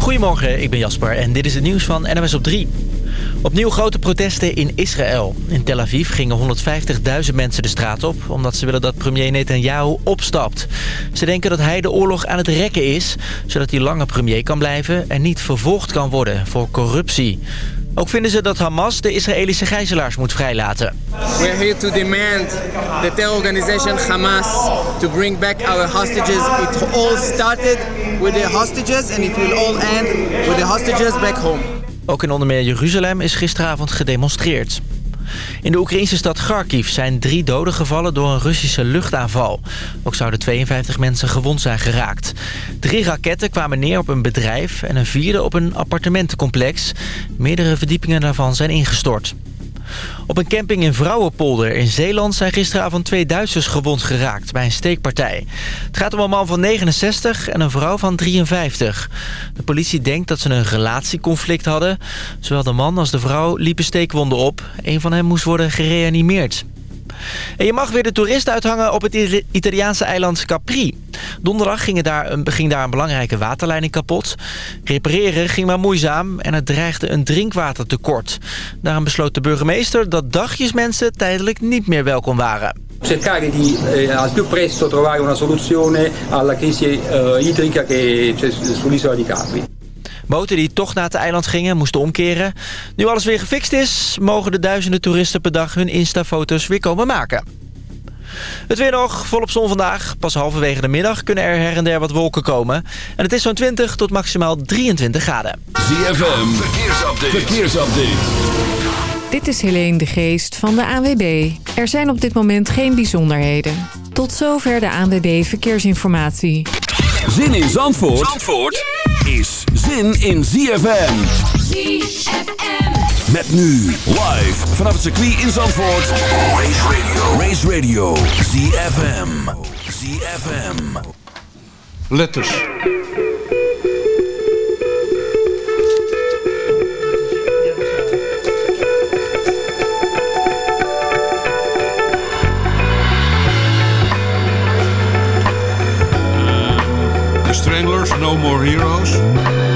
Goedemorgen, ik ben Jasper en dit is het nieuws van NMS op 3. Opnieuw grote protesten in Israël. In Tel Aviv gingen 150.000 mensen de straat op... omdat ze willen dat premier Netanyahu opstapt. Ze denken dat hij de oorlog aan het rekken is... zodat hij langer premier kan blijven en niet vervolgd kan worden voor corruptie. Ook vinden ze dat Hamas de Israëlische gijzelaars moet vrijlaten. We're here to demand the terror organization Hamas to bring back our hostages. It all started with the hostages and it will all end with the hostages back home. Ook in onder meer Jeruzalem is gisteravond gedemonstreerd. In de Oekraïnse stad Kharkiv zijn drie doden gevallen door een Russische luchtaanval. Ook zouden 52 mensen gewond zijn geraakt. Drie raketten kwamen neer op een bedrijf en een vierde op een appartementencomplex. Meerdere verdiepingen daarvan zijn ingestort. Op een camping in Vrouwenpolder in Zeeland zijn gisteravond twee Duitsers gewond geraakt bij een steekpartij. Het gaat om een man van 69 en een vrouw van 53. De politie denkt dat ze een relatieconflict hadden. Zowel de man als de vrouw liepen steekwonden op. Een van hen moest worden gereanimeerd. En je mag weer de toeristen uithangen op het Italiaanse eiland Capri. Donderdag ging daar, een, ging daar een belangrijke waterleiding kapot. Repareren ging maar moeizaam en het dreigde een drinkwatertekort. Daarom besloot de burgemeester dat dagjesmensen tijdelijk niet meer welkom waren. cercare di eh, al più presto trovare una soluzione alla crisi eh, idrica che c'è sull'isola di Capri. Boten die toch naar het eiland gingen moesten omkeren. Nu alles weer gefixt is, mogen de duizenden toeristen per dag hun Insta-foto's weer komen maken. Het weer nog, volop zon vandaag. Pas halverwege de middag kunnen er her en der wat wolken komen. En het is zo'n 20 tot maximaal 23 graden. ZFM, verkeersupdate. verkeersupdate. Dit is Helene de Geest van de ANWB. Er zijn op dit moment geen bijzonderheden. Tot zover de ANWB Verkeersinformatie. Zin in Zandvoort, Zandvoort is zin in ZFM. ZFM. Met nu live vanaf het circuit in Zandvoort. Race Radio. Race Radio. ZFM. ZFM. Letters. Stranglers, No More Heroes.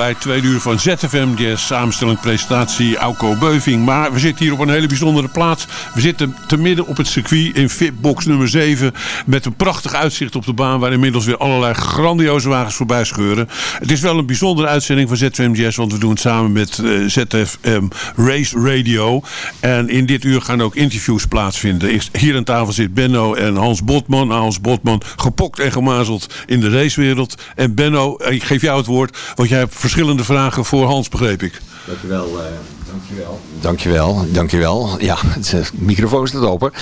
Bij tweede uur van ZFM Jazz, samenstelling, presentatie, Auko Beuving. Maar we zitten hier op een hele bijzondere plaats. We zitten te midden op het circuit in Fitbox nummer 7... met een prachtig uitzicht op de baan... waar inmiddels weer allerlei grandioze wagens voorbij scheuren. Het is wel een bijzondere uitzending van ZFM Jazz... want we doen het samen met eh, ZFM Race Radio. En in dit uur gaan ook interviews plaatsvinden. Hier aan tafel zit Benno en Hans Botman. Nou, Hans Botman, gepokt en gemazeld in de racewereld. En Benno, ik geef jou het woord... want jij hebt verschillende vragen voor Hans, begreep ik. Dankjewel, eh dankjewel. Dankjewel, dankjewel. Ja, de microfoon staat open.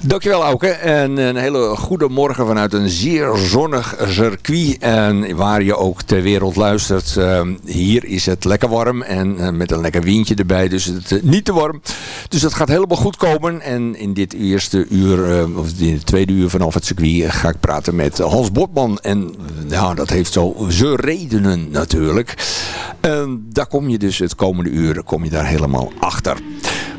Dankjewel Auke. En een hele goede morgen vanuit een zeer zonnig circuit. En waar je ook ter wereld luistert. eh, hier is het lekker warm en eh, met een lekker windje erbij. Dus het eh, niet te warm. Dus dat gaat helemaal goed komen. En in dit eerste uur, eh, of in het tweede uur vanaf het circuit, ga ik praten met Hans Botman. En ja, dat heeft zo zijn redenen natuurlijk. En daar kom je dus het komende uur kom je daar helemaal achter.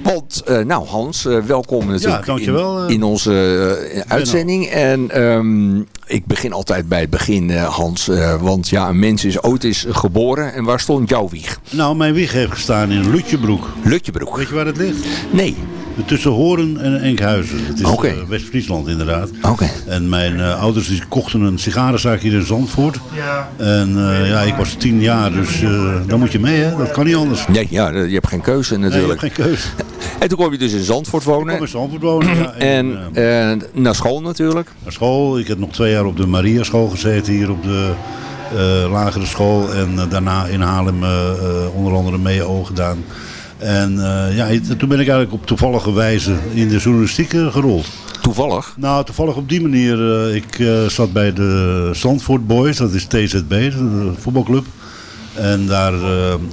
Want, eh, nou Hans, eh, welkom natuurlijk in, eh, in onze uitzending. En ehm, ik begin altijd bij het begin, Hans. want ja, een mens is ooit is geboren. En waar stond jouw wieg? Nou, mijn wieg heeft gestaan in Lutjebroek. Lutjebroek. Weet je waar het ligt? Nee. Tussen Horen en Enkhuizen. Het is eh, West-Friesland inderdaad. Oké. En mijn eh, ouders die kochten een sigarenzaak hier in Zandvoort. En eh, ja, ik was tien jaar, dus eh, dan moet je mee hè. Dat kan niet anders. Nee, ja, je hebt geen keuze Nee, je natuurlijk. hebt geen keuze. En toen kom je dus in Zandvoort Ik wonen. kwam in Zandvoort wonen. Ja, en, En naar school natuurlijk. naar school. Ik heb nog twee jaar op de Maria school gezeten hier op de eh, lagere school. En daarna in Haarlem onder andere MEO gedaan. En eh, ja, toen ben ik eigenlijk op toevallige wijze in de journalistiek eh, gerold. Toevallig. Nou, toevallig op die manier. eh, ik zat bij de Zandvoort Boys, dat is TZB, de voetbalclub. En daar,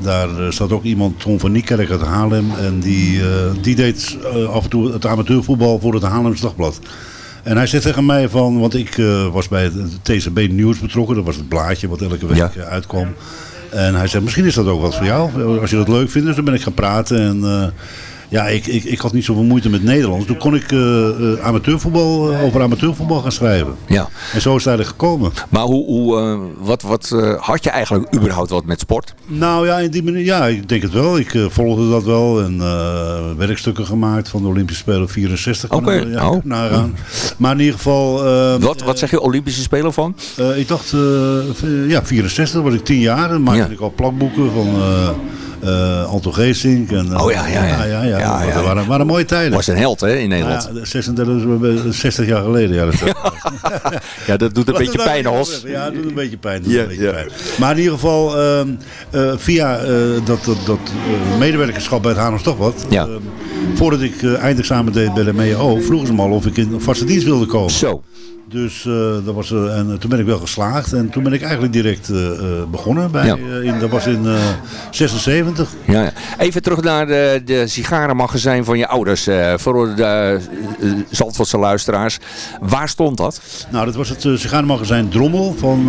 daar zat ook iemand, Tom van Niekerk uit Haarlem. En die, die deed af en toe het amateurvoetbal voor het Haarlems Dagblad. En hij zei tegen mij van, want ik was bij het TCB Nieuws betrokken. Dat was het blaadje wat elke week Ja. uitkwam. En hij zei, misschien is dat ook wat voor jou. Als je dat leuk vindt. Dus toen ben ik gaan praten. En eh, ja, ik, ik, ik had niet zoveel moeite met Nederlands. Toen kon ik eh, amateurvoetbal, eh, over amateurvoetbal gaan schrijven. Ja. En zo is het eigenlijk gekomen. Maar hoe, hoe, wat, wat had je eigenlijk überhaupt wat met sport? Nou ja, in die manier, ja, ik denk het wel. Ik volgde dat wel en werkstukken gemaakt van de Olympische Spelen 64. kan Oké, ik, ja, oh. nagaan. Maar in ieder geval... eh, Wat, wat zeg je, Olympische Spelen van? ik dacht, ja, 64 was ik 10 jaar. Maakte Ja. ik al plakboeken van Anton Geesink. En, eh, Oh ja, ja, ja. ja, ja, Ja, ja. Dat waren, waren mooie tijden. Was een held hè, in Nederland. Ja, 36, 60 jaar geleden. Ja, dat Ja, dat doet een beetje Dat- pijn, dat- Hans. Ja, het doet een beetje pijn. Ja, ja. Maar in ieder geval, ehm, eh, via eh, dat, dat, dat eh, medewerkerschap bij het Haarlems Dagblad... Ja. ehm, voordat ik eh, eindexamen deed bij de MEO... vroegen ze me al of ik in vaste dienst wilde komen. Zo. Dus eh, dat was, eh, en toen ben ik wel geslaagd. En toen ben ik eigenlijk direct eh, begonnen. Bij, Ja. in, dat was in eh 76. Ja, ja. Even terug naar de, de sigarenmagazijn van je ouders. voor de Zandvoortse luisteraars. Waar stond dat? Nou, dat was het sigarenmagazijn Drommel van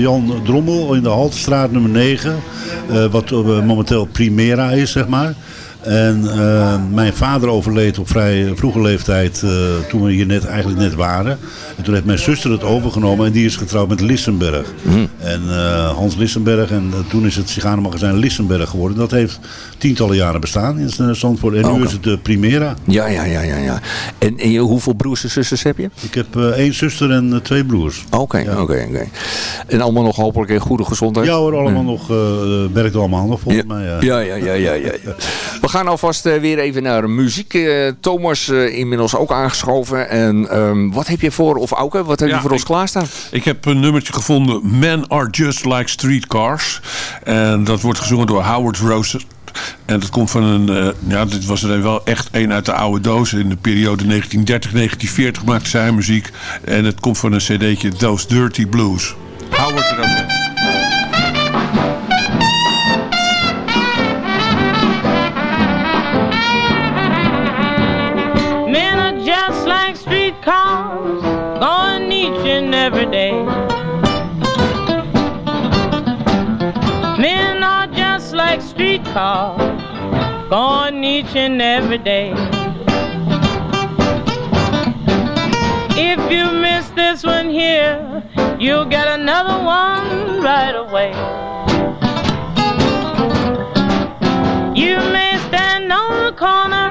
Jan Drommel in de Haltestraat nummer 9. eh, wat momenteel Primera is, zeg maar. En eh, mijn vader overleed op vrij vroege leeftijd eh, toen we hier net, eigenlijk net waren. En toen heeft mijn zuster het overgenomen en die is getrouwd met Lissenberg. En eh, Hans Lissenberg en toen is het sigarenmagazijn Lissenberg geworden. Dat heeft tientallen jaren bestaan in Zandvoort. En nu is het de Primera. Ja, ja, ja, ja. ja. En, en hoeveel broers en zusters heb je? Ik heb één zuster en twee broers. Oké, oké, oké. En allemaal nog hopelijk in goede gezondheid? Ja hoor, allemaal nog, werkt allemaal nog volgens ja. mij. Ja. Ja, ja, ja, ja, ja, ja. We gaan alvast eh, weer even naar muziek. Eh, Thomas eh, inmiddels ook aangeschoven. En ehm, wat heb je voor, of Auke, wat heb je voor ons klaarstaan? Ik heb een nummertje gevonden. Men are just like streetcars. En dat wordt gezongen door Howard Rose. En dat komt van een, ja, dit was er wel echt een uit de oude doos. In de periode 1930-1940 maakte zij muziek. En het komt van een cd'tje Those Dirty Blues. Howard Rose. call, gone each and every day. If you miss this one here, you'll get another one right away. You may stand on the corner,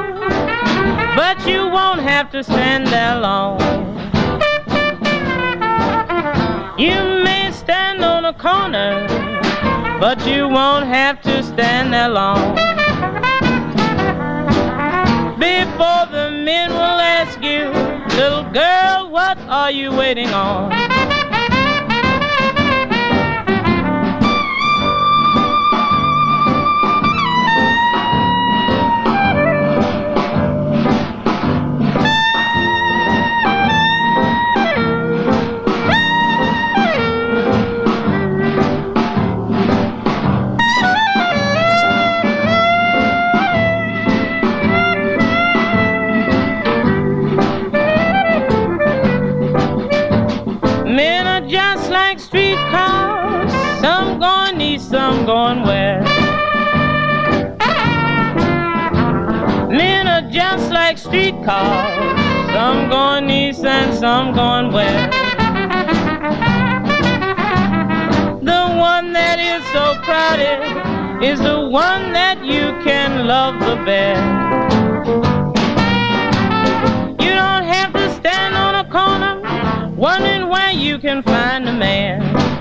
but you won't have to stand there long. You may stand on a corner but you won't have to stand there long. Before the men will ask you, little girl, what are you waiting on? Going west. Men are just like streetcars, some going east and some going west. The one that is so crowded is the one that you can love the best. You don't have to stand on a corner wondering where you can find a man.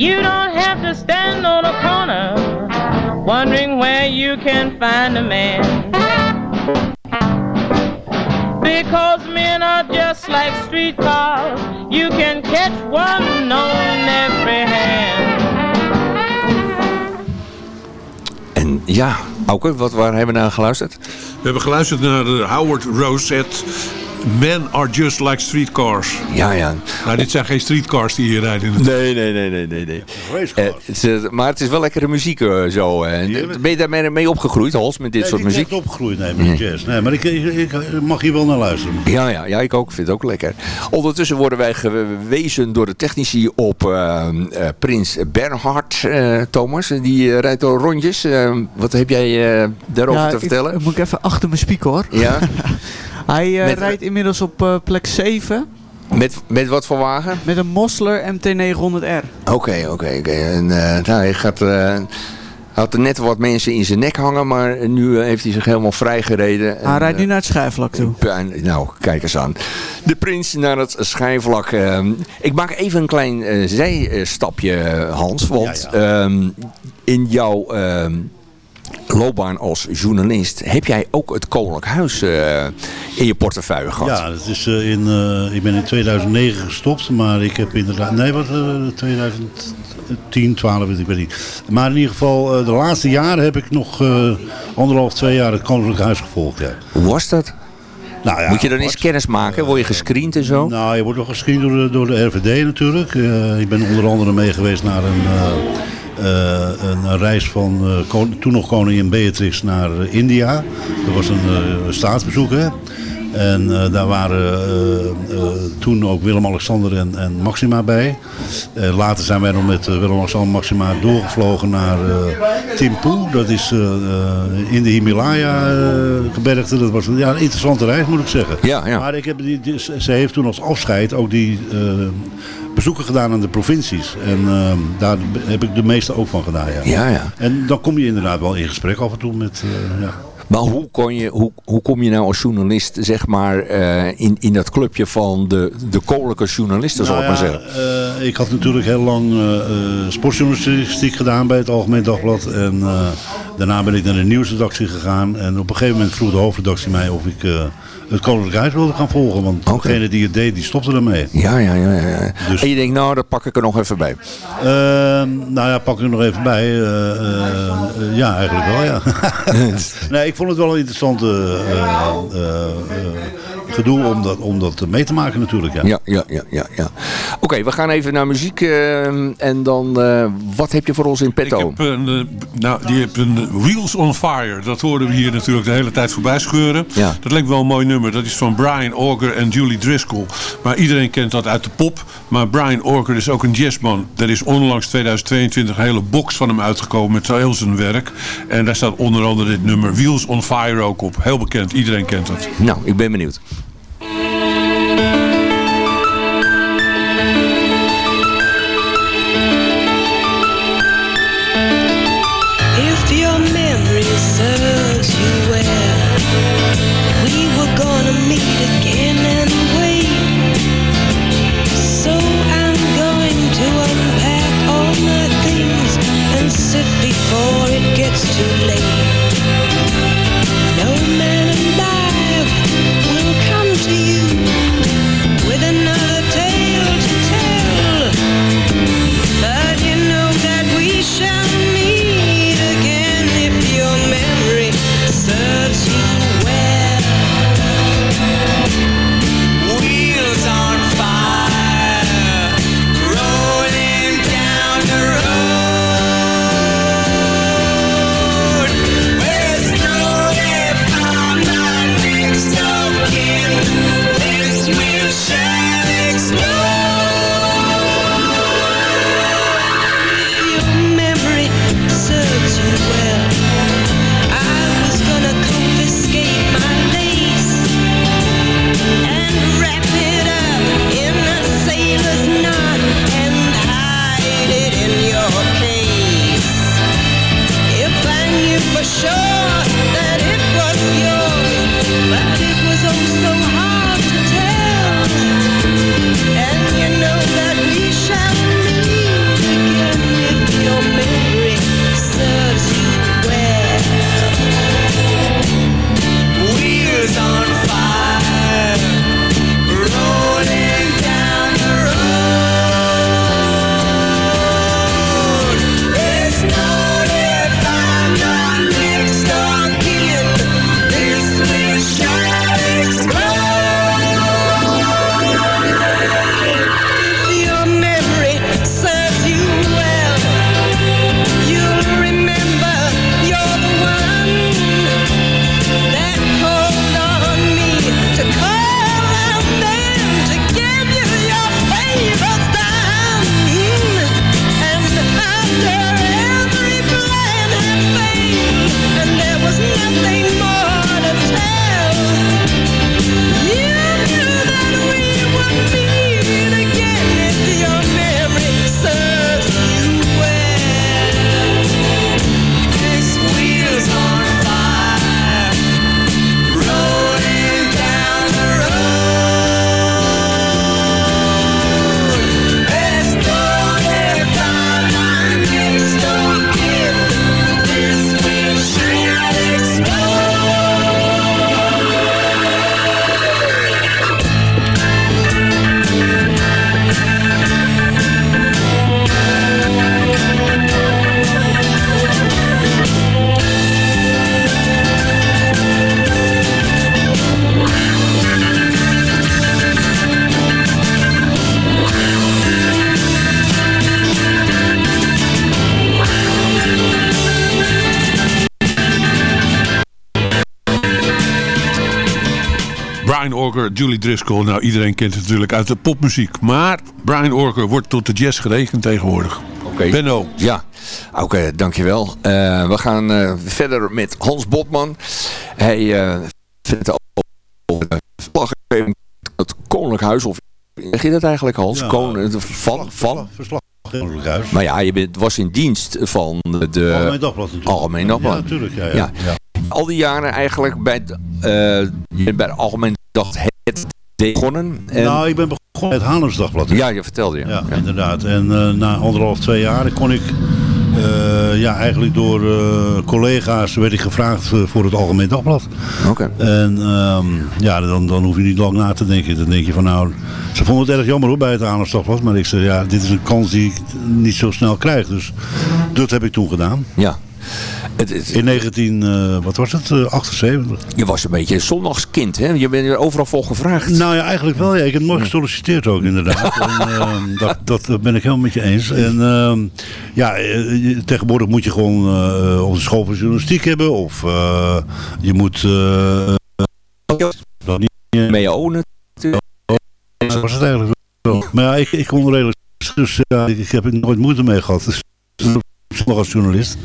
You don't have to stand on a corner wondering where you can find a man. Because men are just like streetcars, you can catch one on every hand. En ja, Auke, wat, waar hebben we naar geluisterd? We hebben geluisterd naar de Howard Rosette. Men are just like streetcars. Ja, ja. Nou, dit zijn geen streetcars die hier rijden. Nee, nee, nee, nee, nee. nee. Eh, het is, eh, maar het is wel lekkere muziek eh, zo. En ben je daarmee mee opgegroeid, Hals, met dit Nee, soort ik ben muziek? echt opgegroeid nee, met jazz. Nee, maar ik, ik, ik mag hier wel naar luisteren. Ja, ja, ja, ik ook. Ik vind het ook lekker. Ondertussen worden wij gewezen door de technici op eh, eh, Prins Bernhard, eh, Thomas. Die rijdt door rondjes. Eh, wat heb jij eh, daarover Ja, te vertellen? Ik, moet ik even achter mijn speaker hoor. Ja? Hij eh, Met- rijdt inmiddels op eh, plek 7 Met, met wat voor wagen? met een Mosler MT900R. Oké, oké, oké. En eh, nou, hij gaat... eh, had er net wat mensen in zijn nek hangen, maar nu heeft hij zich helemaal vrijgereden. Hij En, rijdt nu naar het schijfvlak toe. Puin- Nou, kijk eens aan. De prins naar het schijfvlak. eh. ik maak even een klein eh, zijstapje, eh, Hans. Want ehm, in jouw ehm, loopbaan als journalist heb jij ook het Koninklijk Huis eh, in je portefeuille gehad. Ja, dat is, eh, in, eh, ik ben in 2009 gestopt, maar ik heb inderdaad... Nee, wat? eh 2010, 12, weet ik weet niet. Maar in ieder geval, de laatste jaren heb ik nog anderhalf, twee jaar het Koninklijk Huis gevolgd. Ja. Hoe was dat? Nou, ja, Moet je dan eens kennis maken? Word je gescreend en zo? Nou, je wordt nog gescreend door de, door de RVD natuurlijk. Ik ben onder andere mee geweest naar een, een reis van eh, toen nog koningin Beatrix naar eh, India. Dat was een eh, staatsbezoek, hè. En eh, daar waren eh, eh, toen ook Willem-Alexander en, en Maxima bij. Later zijn wij nog met Willem-Alexander en Maxima doorgevlogen naar Thimphu. Dat is in de Himalaya-gebergte. dat was een, ja, een interessante reis, moet ik zeggen. Ja, ja. Maar ik heb die, die- ze heeft toen als afscheid ook die bezoeken gedaan aan de provincies. En eh, daar heb ik de meeste ook van gedaan, ja. Ja, ja. En dan kom je inderdaad wel in gesprek af en toe met... ja. Maar hoe, kon je, hoe, hoe kom je nou als journalist zeg maar, eh, in, in dat clubje van de, de koninklijke journalisten, zal ik maar Nou zeggen? ja, eh, ik had natuurlijk heel lang eh, sportjournalistiek gedaan bij het Algemeen Dagblad. En daarna ben ik naar de nieuwsredactie gegaan. En op een gegeven moment vroeg de hoofdredactie mij of ik het Koninklijk Huis wilde gaan volgen. Want degene die het deed, die stopte ermee. Ja, ja, ja. ja. Dus- En je denkt, nou, dat pak ik er nog even bij. Ehm, nou ja, pak ik er nog even bij. Eh, eh, ja, eigenlijk wel, ja. nee, ik vond het wel een interessante eh, gedoe om dat, om dat mee te maken natuurlijk. Ja. Ja, ja, ja, ja. ja. Oké, we gaan even naar muziek. eh, en dan, eh, wat heb je voor ons in petto? Ik heb een, eh, nou, die heb een Wheels on Fire. Dat hoorden we hier natuurlijk de hele tijd voorbij scheuren. Ja. Dat lijkt wel een mooi nummer. Dat is van Brian Auger en Julie Driscoll. Maar iedereen kent dat uit de pop. Maar Brian Auger is ook een jazzman. Er is onlangs 2022 een hele box van hem uitgekomen met heel zijn werk. En daar staat onder andere dit nummer Wheels on Fire ook op. Heel bekend. Iedereen kent het. Nou, ik ben benieuwd. Julie Driscoll. Nou, iedereen kent het natuurlijk uit de popmuziek. Maar Brian Orker wordt tot de jazz gerekend tegenwoordig. Oké. Benno. Ja, oké, dankjewel. Eh, we gaan eh, verder met Hans Botman. Hij uh, vindt over de verslaggeving het Koninklijk Huis, of zeg je dat eigenlijk Hans? Ja, Kon, van, van? Verslag Koninklijk Huis. Maar ja, je bent, was in dienst van de... Algemeen Dagblad natuurlijk. Algemeen Dagblad. Ja, natuurlijk. Ja, ja. Ja. ja. Al die jaren eigenlijk bij, eh, bent bij de Algemeen Dagblad het begonnen. En, Nou, ik ben begonnen met het Haarlems Dagblad. ja, je vertelde je. Ja, inderdaad. En eh, na anderhalf, twee jaar kon ik, eh, ja, eigenlijk door eh, collega's werd ik gevraagd voor het Algemeen Dagblad. Oké. En ehm, ja, dan, dan hoef je niet lang na te denken. Dan denk je van nou, ze vonden het erg jammer hoor bij het Haarlems Dagblad. Maar ik zei ja, dit is een kans die ik niet zo snel krijg. Dus dat heb ik toen gedaan. Ja. Het, het- In 19, eh, wat was het, Eh, 78. je was een beetje een zondagskind, hè? Je bent er overal voor gevraagd. Nou ja, eigenlijk wel. Ja. Ik heb nooit gesolliciteerd ook inderdaad. en, ehm, dat, dat ben ik helemaal met je eens. En ehm, ja, eh, tegenwoordig moet je gewoon eh op de school van journalistiek hebben. Of eh, je moet... eh dat niet, Mee je onen. dat was het eigenlijk wel. Maar ja, ik, ik kon redelijk... Dus ja, ik, heb er nooit moeite mee gehad. Dus nog als journalist.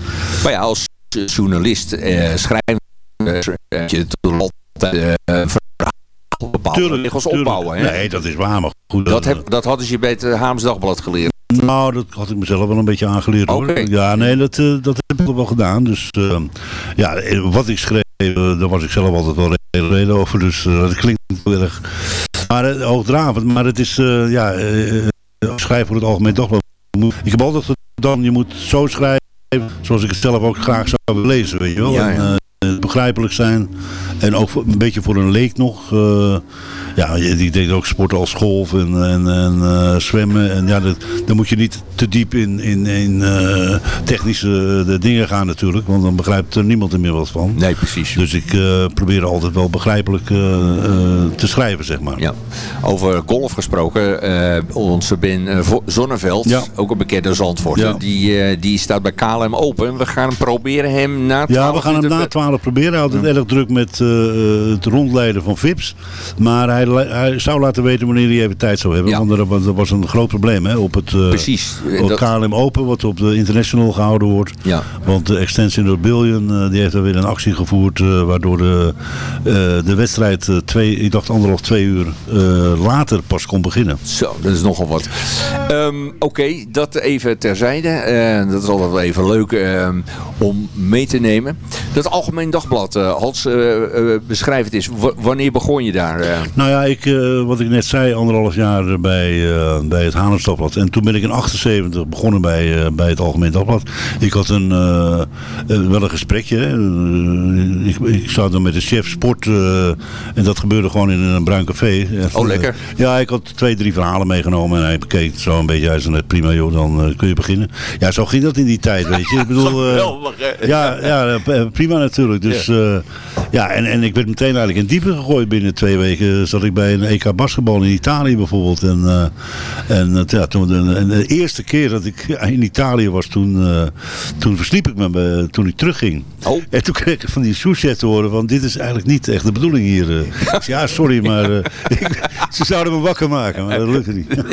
Maar ja, als eh, journalist eh, schrijven eh, heb je toch altijd eh verhaal bepaalde regels opbouwen. Hè? Nee, dat is waar. Maar goed, Dat, heb, dat hadden ze je bij het eh, Haams Dagblad geleerd. Nou, dat had ik mezelf wel een beetje aangeleerd hoor. Ja, nee, dat, eh, dat heb ik wel gedaan. Dus eh, ja, eh, wat ik schreef, eh, daar was ik zelf altijd wel reden over. Dus eh, dat klinkt heel erg maar, eh, hoogdravend. Maar het is, eh, ja, eh, eh, schrijven voor het algemeen dagblad. Ik heb altijd gedaan, je moet zo schrijven zoals ik het zelf ook graag zou willen lezen, weet je wel. Ja, En, ja. eh, begrijpelijk zijn. En ook een beetje voor een leek nog. eh, ja, die deed ook sporten als golf en, en, en eh, zwemmen. En ja, dat, dan moet je niet te diep in, in, in eh, technische de dingen gaan natuurlijk. Want dan begrijpt er niemand er meer wat van. Nee, precies. Dus ik probeer altijd wel begrijpelijk te schrijven, zeg maar. Ja. Over golf gesproken, onze Ben Zonneveld, Ja. ook een bekende Zandvoorter, Ja. die, die staat bij KLM open. We gaan proberen hem na 12 Ja, we gaan hem na 12 proberen. Hij had het erg druk met het rondleiden van VIPs. Maar hij, hij zou laten weten wanneer hij even tijd zou hebben. Ja. Want er, was- een groot probleem hè, op het, eh, Precies. Op dat- KLM Open, wat op de International gehouden wordt. Ja. Want de Extension Rebellion eh, die heeft er weer een actie gevoerd. eh, waardoor de, eh, de wedstrijd eh, twee, ik dacht anderhalf, twee uur eh, later pas kon beginnen. Zo, dat is nogal wat. Ehm, Oké, dat even terzijde. Eh, dat is altijd wel even leuk ehm, om mee te nemen. Dat Algemeen Dagblad, eh Hans, eh, eh, beschrijf het eens. W- wanneer begon je daar? eh? Nou ja, ik, eh, wat ik net zei, anderhalf jaar bij, eh, bij het Haarlems Dagblad. En toen ben ik in 78 begonnen bij, eh, bij het Algemeen Dagblad. Ik had een, eh, eh, wel een gesprekje. hè. Eh, ik, ik zat dan met de chef sport. eh, en dat gebeurde gewoon in een bruin café. Oh, lekker. Ja, ik had twee, drie verhalen meegenomen. En hij bekeek zo een beetje. Hij zei net, prima joh, dan eh, kun je beginnen. Ja, zo ging dat in die tijd, weet je. Ik bedoel... eh, ja, ja, eh, prima natuurlijk. Dus ja, ja en, en ik werd meteen eigenlijk in diepe gegooid. Binnen twee weken zat ik bij een EK basketbal in Italië bijvoorbeeld. En, eh, en, het- ja, toen, de, en de eerste keer dat ik in Italië was, toen, eh, toen versliep ik me toen ik terugging. Oh. En toen kreeg ik van die souschef te horen van dit is eigenlijk niet echt de bedoeling hier. eh. Ik zei, ja, sorry, maar eh, ik- ze zouden me wakker maken, maar dat lukte niet.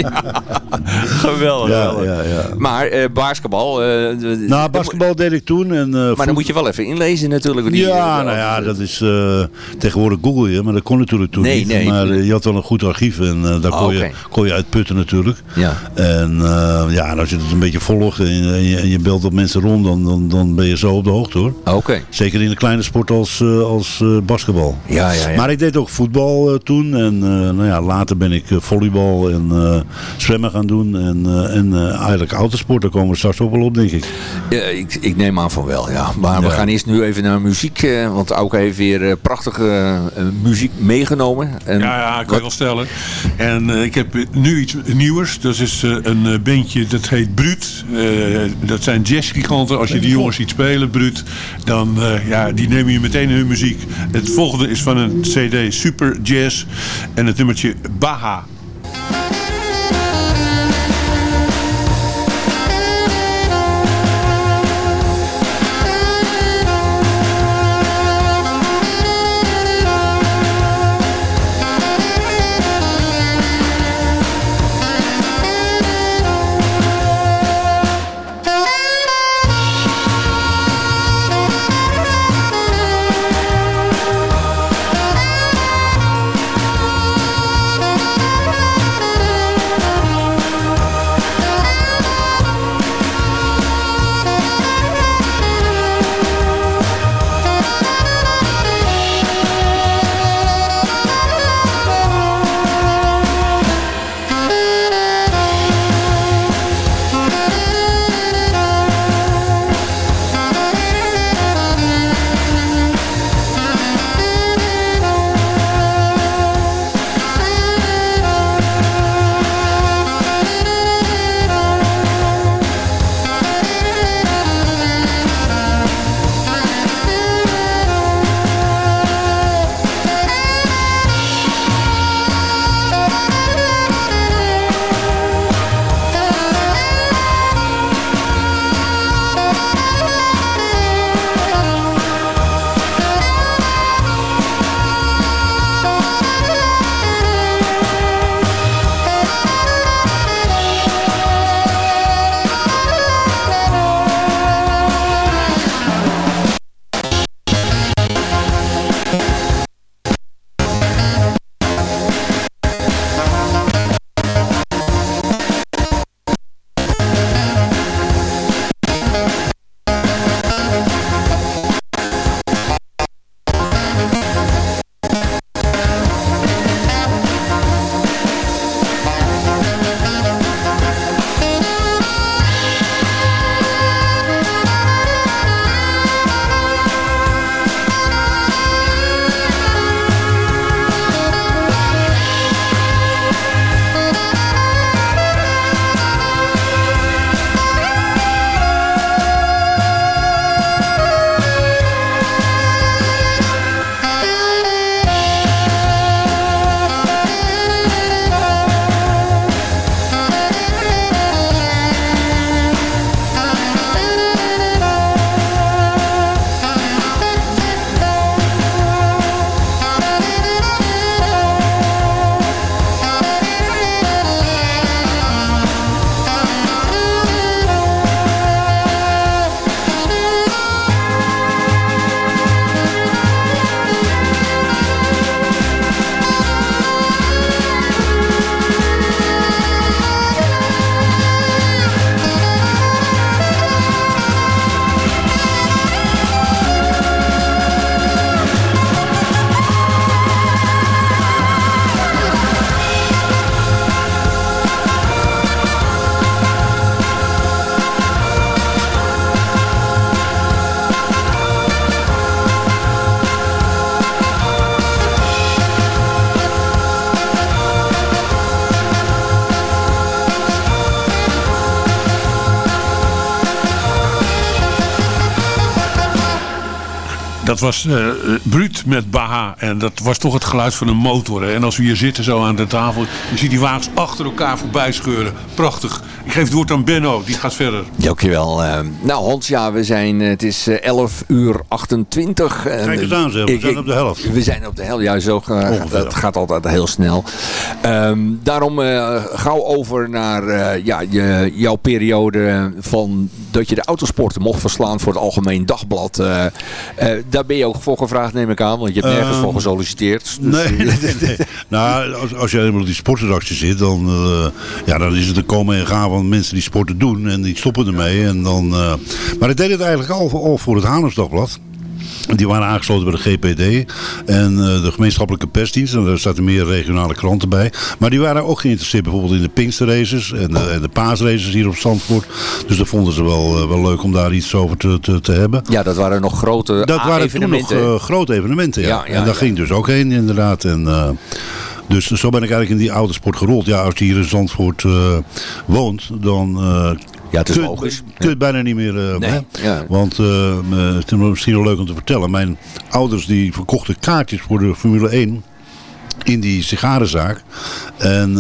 Geweldig. Ja, geweldig. ja, ja. Maar eh, basketbal... eh, Nou, basketbal deed ik toen. En, eh, maar dan moet je wel even inlezen natuurlijk. die- ja, eh, nou ja, dat is eh, tegenwoordig Google je, maar dat kon natuurlijk toen Nee, niet. nee. Maar eh, je had wel een goed archief en eh, daar Oh, kon, je, kon je uitputten natuurlijk. Ja. En ja, en als je het een beetje volgt en, je- en je, en je belt op mensen rond, dan, dan, dan ben je zo op de hoogte hoor. Oké. Zeker in een kleine sport als, als basketbal. Ja, ja, ja. Maar ik deed ook voetbal toen. En nou ja, later ben ik volleybal en zwemmen gaan doen. En, en eigenlijk autosport, daar komen we straks ook wel op, denk ik. Ja, ik, ik neem aan van wel, ja. Maar we gaan eerst nu even naar muziek. want Auke heeft weer eh, prachtige eh, muziek meegenomen. En Ja, ja, ik kan je wel stellen. En eh, ik heb nu iets nieuws. Dat is een bandje dat heet Bruut. Dat zijn jazzgiganten. Als je die jongens ziet spelen, Bruut, dan ja, die nemen je meteen in hun muziek. Het volgende is van een cd Super Jazz. En het nummertje Baha. Was eh bruut met Baha. En dat was toch het geluid van een motor. Hè. En als we hier zitten zo aan de tafel, je ziet die wagens achter elkaar voorbij scheuren. Prachtig. Ik geef het woord aan Benno, die gaat verder. Dankjewel. eh nou Hans, ja, we zijn, eh, het is eh, 11 uur 28. En, Kijk eens aan, zeg. We ik- zijn op de helft. We zijn op de helft, ja, zo dat gaat altijd heel snel. Ehm, daarom eh, gauw over naar eh, ja, je, jouw periode van dat je de autosporten mocht verslaan voor het Algemeen Dagblad. Eh, eh, daar ben je ook voor gevraagd, neem ik aan, want je hebt nergens Ehm, voor gesolliciteerd. Dus, Nee, nee. Nou, als, als je helemaal op die sportredactie zit, dan, eh, ja, dan is het een komen en gaan van mensen die sporten doen. En die stoppen ermee. En dan, eh, maar ik deed het eigenlijk al, voor- al voor het Haarlemsdagblad. Die waren aangesloten bij de GPD en eh, de gemeenschappelijke persdienst. En daar zaten meer regionale kranten bij. Maar die waren ook geïnteresseerd bijvoorbeeld in de Pinksterraces en de, en de paasraces hier op Zandvoort. Dus dat vonden ze wel, eh, wel leuk om daar iets over te, te, te hebben. ja, dat waren nog grote Dat waren toen nog evenementen. eh, grote evenementen, ja. Ja, ja, en daar ja. ging dus ook heen, inderdaad. En, dus zo ben ik eigenlijk in die autosport gerold. Ja, als je hier in Zandvoort eh, woont, dan... eh, Ja, het is kun, logisch. kun je het bijna niet meer... eh, Nee, ja. Want het is misschien wel leuk om te vertellen. Mijn ouders die verkochten kaartjes voor de Formule 1 in die sigarenzaak. En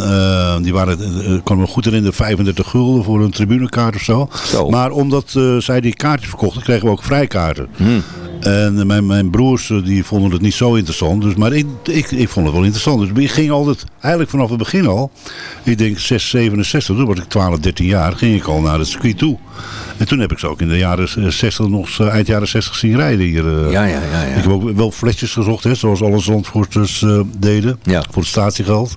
die waren, ik kan me goed herinneren, 35 gulden voor een tribunekaart of zo. Zo. Maar omdat zij die kaartjes verkochten, kregen we ook vrijkaarten. Hmm. En mijn, mijn broers eh, die vonden het niet zo interessant. Dus, maar ik, ik, ik vond het wel interessant. Dus ik ging altijd, eigenlijk vanaf het begin al. Ik denk 6, 67, toen was ik 12, 13 jaar. Ging ik al naar het circuit toe. En toen heb ik ze ook in de jaren eh, 60 nog, eh, eind jaren 60 zien rijden hier. eh. Ja, ja, ja, ja. Ik heb ook wel flesjes gezocht, hè, zoals alle Zandvoorters eh, deden. Ja. Voor het statiegeld.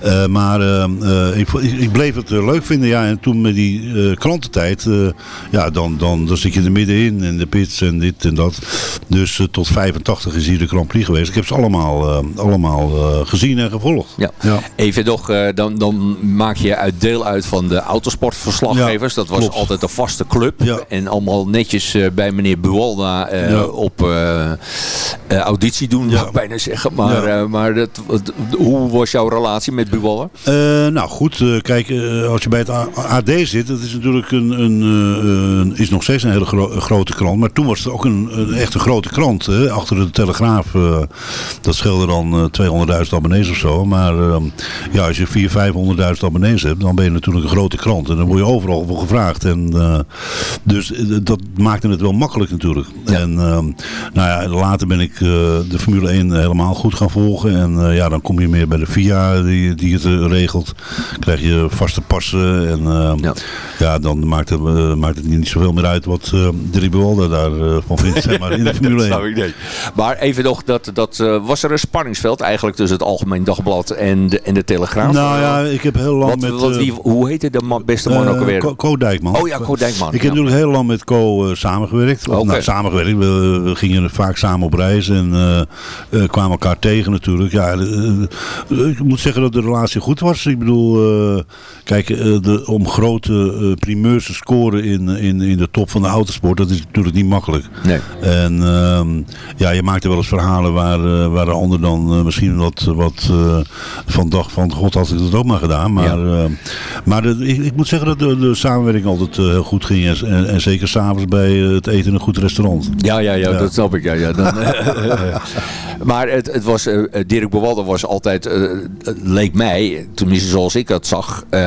Eh, maar eh, eh, ik, ik, bleef het eh, leuk vinden. Ja, en toen met die eh, krantentijd, eh, ja, dan, dan, dan zit je er middenin. En de pits en dit en dat. Dus eh, tot 85 is hier de Grand Prix geweest. Ik heb ze allemaal, eh, allemaal eh, gezien en gevolgd. Ja. Ja. Even nog, eh, dan, dan maak je uit deel uit van de autosportverslaggevers. Dat was klopt. altijd een vaste club. Ja. En allemaal netjes eh, bij meneer Buwalda Ja. op eh, auditie doen, Ja. mag ik bijna zeggen. Maar, maar dat, wat- hoe was jouw relatie met Buwalda? Nou goed, kijk, als je bij het AD zit, dat is natuurlijk een, een, is nog steeds een hele gro- grote krant. Maar toen was het ook een, een echt een grote krant. Hè? Achter de Telegraaf, dat scheelde dan eh, 200.000 abonnees of zo. Maar eh, ja, als je 400.000, 500.000 abonnees hebt, dan ben je natuurlijk een grote krant. En dan word je overal voor gevraagd. En, eh, dus eh, dat maakte het wel makkelijk natuurlijk. En eh, nou ja, later ben ik de Formule 1 helemaal goed gaan volgen. En ja, dan kom je meer bij de FIA die, die het regelt. Krijg je vaste passen. En Ja. ja. dan maakt het, maakt het niet zoveel meer uit wat Dirk Buwalda daarvan vindt, zeg maar, in de Formule Dat 1. zou ik. Maar even nog, dat, dat, was er een spanningsveld eigenlijk tussen het Algemeen Dagblad en de, en de Telegraaf? Nou ja, ik heb heel lang Wat, met... wat, wie, hoe heette de man, beste man ook alweer? Co Dijkman. Oh ja, Dijkman, Ik heb natuurlijk heel lang met Co eh, samengewerkt. Nou, samengewerkt. We, we gingen vaak samen op reis en eh, eh, kwamen elkaar tegen natuurlijk. Ja, ik moet zeggen dat de relatie goed was. Ik bedoel, kijk, de, om grote primeurs te scoren in, in, in de top van de autosport, dat is natuurlijk niet makkelijk. Nee. En ehm, ja, je maakte wel eens verhalen waar, waar de ander dan misschien wat, wat van dag van god had ik dat ook maar gedaan. Maar, Ja. eh, maar de, ik, ik moet zeggen dat de, de samenwerking altijd eh, heel goed ging. En, en, en zeker s'avonds bij eh, het eten in een goed restaurant. Ja, ja, ja, Ja. dat snap ik. Ja, ja. Dan, maar het, het was, eh, Dirk Bewalder was altijd, eh, leek mij, tenminste zoals ik dat zag, eh,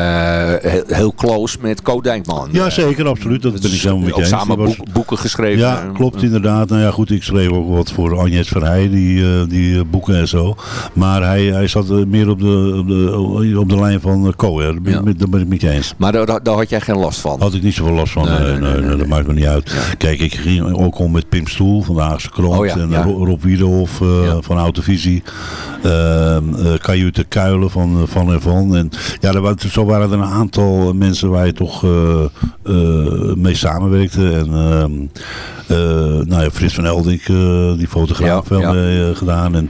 heel, heel close met Co Dijkman. Ja, zeker, absoluut. Dat ben ik helemaal met je eens. samen was- boeken geschreven. Ja, Eh, klopt inderdaad. Nou ja, goed, ik schreef ook wat voor Agnes Verheij, die, eh, die eh, boeken en zo. Maar hij, hij zat eh, meer op de, op de, op de lijn van Co. hè. Daar ben, ik met- je eens. Maar daar, daar- daar had jij geen last van. Had ik niet zoveel last van. Nee, Nee, dat maakt me niet uit. Kijk, ik ging ook om met Pim Stoel van de Haagse Krant. Oh ja, en ja. Ro- Rob Wiedehoff eh, van Autovisie. Ehm eh Kajute Kuilen van eh, Van en Van. En ja, er waren, zo waren er een aantal mensen waar je toch eh, eh, mee samenwerkte. En ehm, eh, nou ja, Frits van Eldink, eh, die fotograaf, wel mee eh, gedaan. En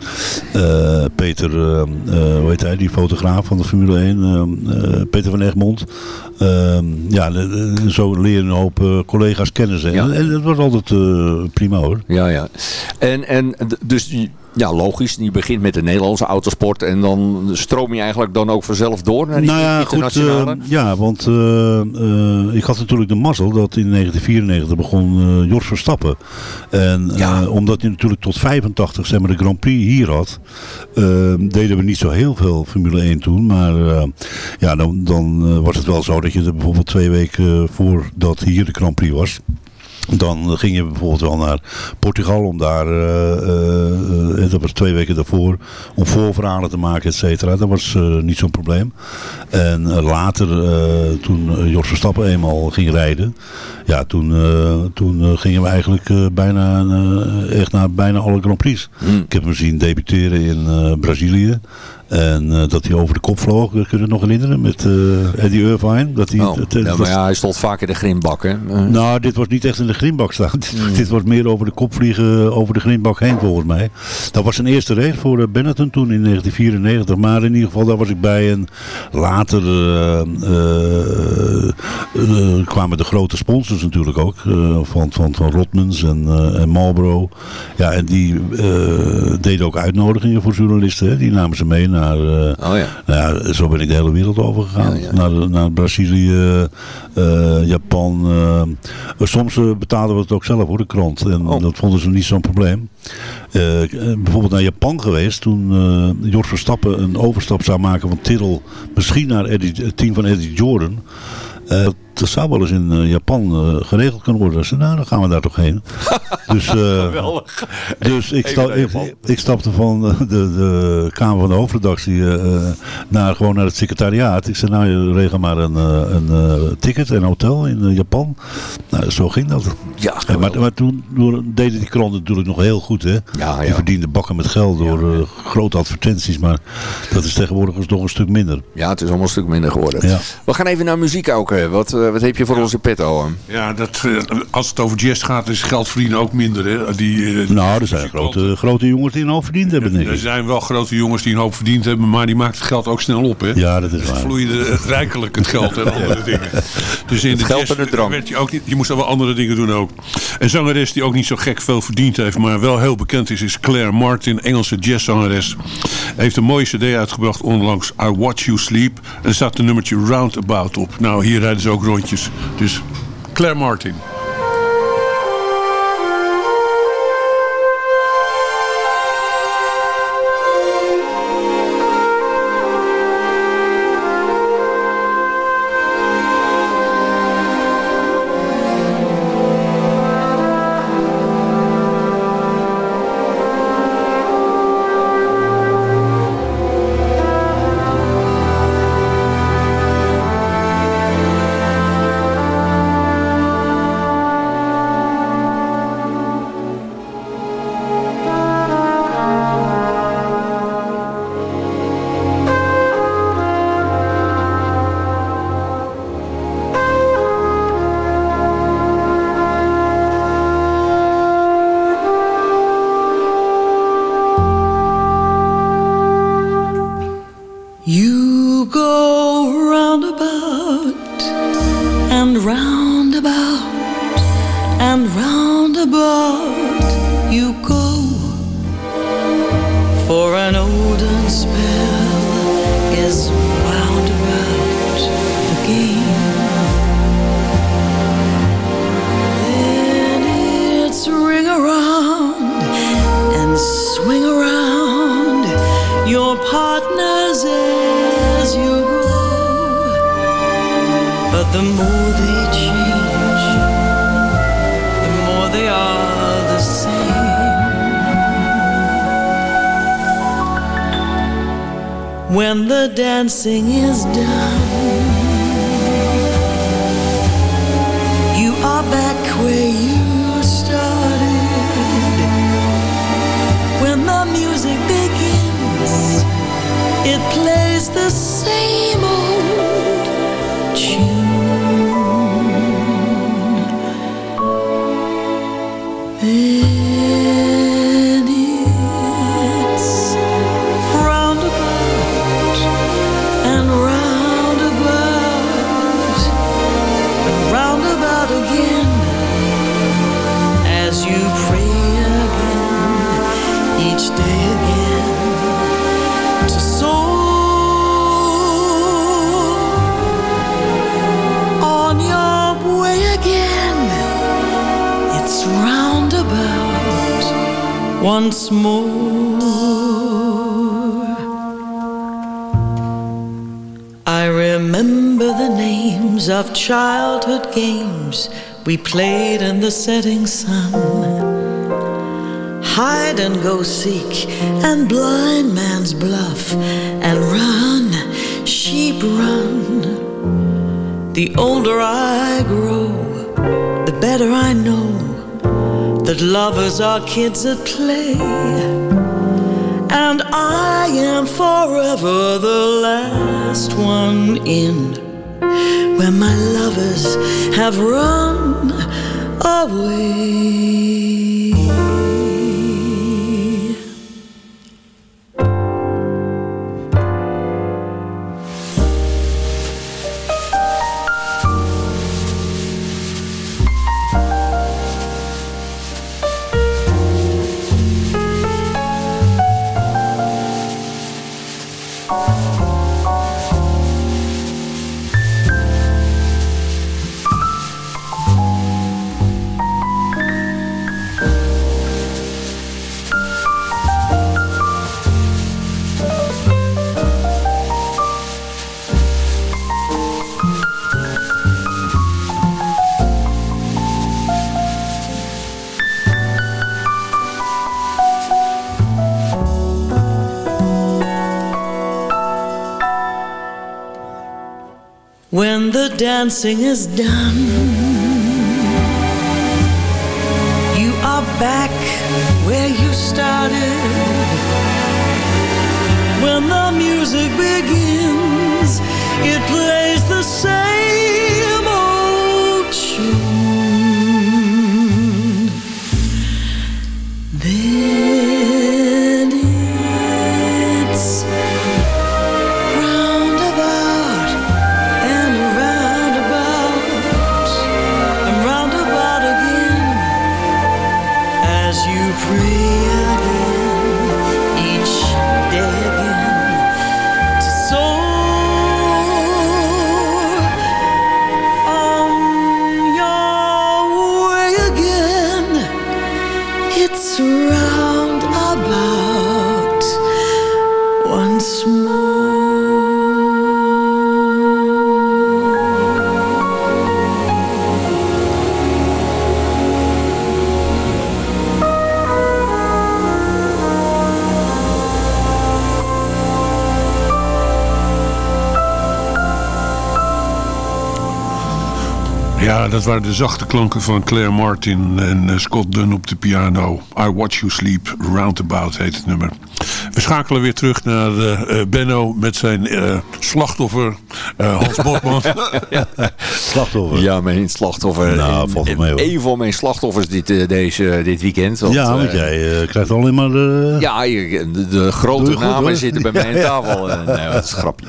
eh, Peter, eh, eh, hoe heet hij, die fotograaf van de Formule 1. ehm, eh, Peter van Egmond. Ehm, ja, de- zo leer je een hoop eh, collega's kennen. ze. Ja. En, en dat was altijd eh, prima hoor. Ja, ja. En, en dus Ja, logisch. Je begint met de Nederlandse autosport en dan stroom je eigenlijk dan ook vanzelf door naar die Nou ja, goed, internationale. eh, ja, want eh, eh, ik had natuurlijk de mazzel dat in 1994 begon Jos Verstappen. En omdat hij natuurlijk tot 85 zeg maar, de Grand Prix hier had, deden we niet zo heel veel Formule 1 toen. Maar ja, dan, dan was het wel zo dat je er bijvoorbeeld twee weken voordat hier de Grand Prix was. Dan ging je bijvoorbeeld wel naar Portugal om daar, eh, eh, dat was twee weken daarvoor, om voorverhalen te maken, et cetera. Dat was niet zo'n probleem. En later, toen Jos Verstappen eenmaal ging rijden, ja, toen, toen gingen we eigenlijk bijna, echt naar bijna alle Grand Prix. Ik heb hem zien debuteren in Brazilië. En eh, dat hij over de kop vloog, kun je het nog herinneren, met eh, Eddie Irvine. Dat hij, Oh, dat- ja, maar ja, hij stond vaak in de grimbak, hè? Eh, nou, dit was niet echt in de grindbak staan. Dit, dit was meer over de kop vliegen, over de grindbak heen volgens mij. Dat was zijn eerste race voor Benetton toen in 1994. Maar in ieder geval, daar was ik bij. En later kwamen de grote sponsors natuurlijk ook. van, van, van Rotmans en, en Marlboro. Ja, en die deden ook uitnodigingen voor journalisten. Hè. Die namen ze mee naar... eh, oh ja. nou ja, zo ben ik de hele wereld over gegaan. Naar, naar Brazilië, eh, Japan. eh. soms betaalden we het ook zelf hoor, de krant. En dat vonden ze niet zo'n probleem. Bijvoorbeeld naar Japan geweest. Toen Jos Verstappen een overstap zou maken van Tyrrell. Misschien naar Eddie, het team van Eddie Jordan. Dat zou wel eens in eh, Japan eh, geregeld kunnen worden. Zei, nou, dan gaan we daar toch heen. dus eh, dus ik, sta, ik, ik stapte van eh, de, de kamer van de hoofdredactie eh, naar, gewoon naar het secretariaat. Ik zei, nou, je regel maar een, eh, een eh, ticket en hotel in eh, Japan. Nou, zo ging dat. Ja, En maar, maar toen door- deden die kranten natuurlijk nog heel goed, hè? Ja, Die verdienden bakken met geld door eh, grote advertenties. Maar dat is tegenwoordig nog een stuk minder. Ja, het is allemaal een stuk minder geworden. We gaan even naar muziek ook. Wat, eh, wat heb je voor onze petto? hè? Ja, dat, eh, als het over jazz gaat, is geld verdienen ook minder. Hè? Die, eh, Nou, er zijn grote, grote jongens die een hoop verdiend hebben, denk er zijn wel grote jongens die een hoop verdiend hebben, maar die maakt het geld ook snel op. Hè? Ja, dat is Het waar. vloeide eh, rijkelijk het geld en andere dingen. Dus in Het de geld jazz en de drank. werd je ook niet, je moest er wel andere dingen doen ook. Een zangeres die ook niet zo gek veel verdiend heeft, maar wel heel bekend is, is Claire Martin, Engelse jazzzangeres. Heeft een mooie cd uitgebracht onlangs, I Watch You Sleep. En er staat een nummertje Roundabout op. Nou, hier rijden ze ook Dus Claire Martin. Your partners as you go. But the more they change, the more they are the same. When the dancing is done, it plays the same once more. I remember the names of childhood games we played in the setting sun. Hide and go seek and blind man's bluff and run, sheep run. The older I grow, the better I know that lovers are kids at play. And I am forever the last one in where my lovers have run away. Dancing is done, you are back where you started. When the music begins, it plays the same Ja, dat waren de zachte klanken van Claire Martin en eh, Scott Dunn op de piano. I Watch You Sleep, Roundabout heet het nummer. We schakelen weer terug naar eh, eh, Benno met zijn eh, slachtoffer eh, Hans Botman. Slachtoffer. Ja, mijn slachtoffer. Nou, mee, hoor. Een van mijn slachtoffers dit, eh, deze, dit weekend. want, ja, want jij eh, krijgt alleen maar de... Ja, je- de, de grote goed, namen hoor. zitten bij mij aan Ja, ja. tafel. Eh, nee, dat is een grapje.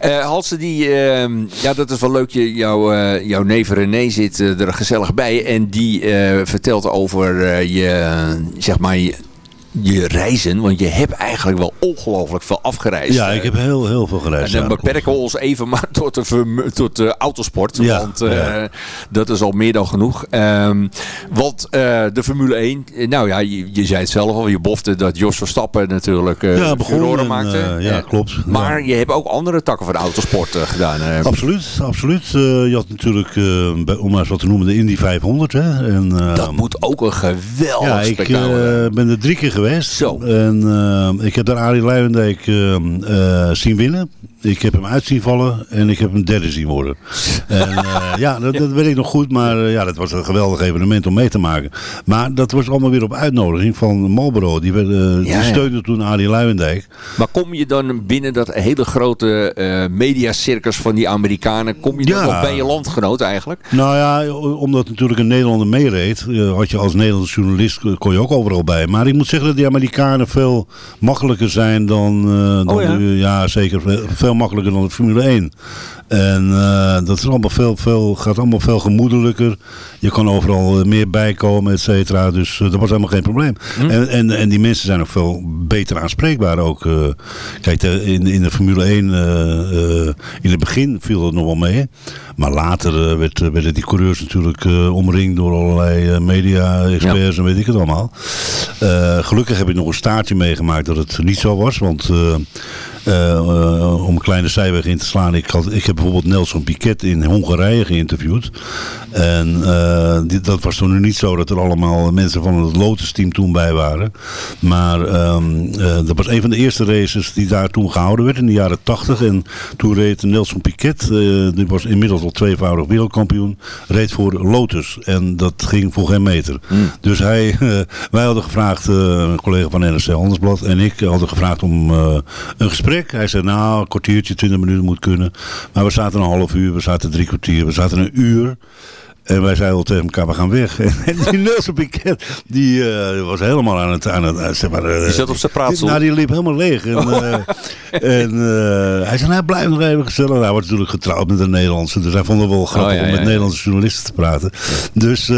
Eh Halse, die, ehm, ja, dat is wel leuk. Je, jouw, eh, jouw neef René zit er gezellig bij. En die eh, vertelt over eh, je, zeg maar, je, reizen. Want je hebt eigenlijk wel ongelooflijk veel afgereisd. Ja, ik heb heel, heel veel gereisd. en dan beperken we ons even maar tot de, tot de autosport. Ja, want eh, dat is al meer dan genoeg. Ehm, want eh, de Formule 1, eh, nou ja, je, je zei het zelf al. Je bofte dat Jos Verstappen natuurlijk eh Ja, begon furoren en, maakte. ja, klopt. Maar je hebt ook andere takken van de autosport gedaan. Absoluut, absoluut. Je had natuurlijk, bij, om maar eens wat te noemen, de Indy 500. Hè? En, dat moet ook een geweldig ja, ik ben er drie keer geweest. Zo. En eh, ik heb daar Arie Luijendijk eh, eh, zien winnen. Ik heb hem uit zien vallen en ik heb hem derde zien worden. En, eh, ja, dat, dat weet ik nog goed, maar eh, ja, dat was een geweldig evenement om mee te maken. Maar dat was allemaal weer op uitnodiging van Marlboro. Die, werd, eh, die Ja, ja. steunde toen Arie Luijendijk. Maar kom je dan binnen dat hele grote mediacircus van die Amerikanen, kom je dan Ja. nog bij je landgenoot eigenlijk? Nou ja, omdat natuurlijk een Nederlander meereed, had je als Nederlandse journalist, kon je ook overal bij. Maar ik moet zeggen dat die Amerikanen veel makkelijker zijn dan, dan Oh ja, zeker veel, veel makkelijker dan de Formule 1. En eh, dat is allemaal veel, veel, gaat allemaal veel gemoedelijker. Je kan overal eh, meer bijkomen, et cetera. Dus eh, dat was helemaal geen probleem. En, en, en die mensen zijn ook veel beter aanspreekbaar ook. kijk, de- in, in de Formule 1, eh, eh, in het begin viel dat nog wel mee. Maar later werd, werden die coureurs natuurlijk omringd door allerlei media-experts en weet ik het allemaal. Gelukkig heb ik nog een staartje meegemaakt dat het niet zo was. Want om een kleine zijweg in te slaan. Ik, had, ik heb bijvoorbeeld Nelson Piquet in Hongarije geïnterviewd. En eh, dat was toen niet zo dat er allemaal mensen van het Lotus team toen bij waren. Maar ehm, eh, dat was een van de eerste races die daar toen gehouden werd in de jaren 80. En toen reed Nelson Piquet, eh, die was inmiddels al tweevoudig wereldkampioen, reed voor Lotus. En dat ging voor geen meter. Dus hij, eh, wij hadden gevraagd, eh, een collega van NRC Handelsblad en ik hadden gevraagd om eh, een gesprek. Hij zei nou, een kwartiertje, twintig minuten moet kunnen. Maar we zaten een half uur, we zaten drie kwartier, we zaten een uur. En wij zeiden al tegen elkaar, we gaan weg. En die Nelson Piquet, die eh, was helemaal aan het... Aan het eh, zeg maar, eh, Die zat op zijn praatstoel. Nou, die liep helemaal leeg. En, eh, en hij zei, nou, blijf nog even gezellig. Hij wordt natuurlijk getrouwd met een Nederlandse. Dus hij vond het wel grappig Oh, ja, om met ja. Nederlandse journalisten te praten. Dus,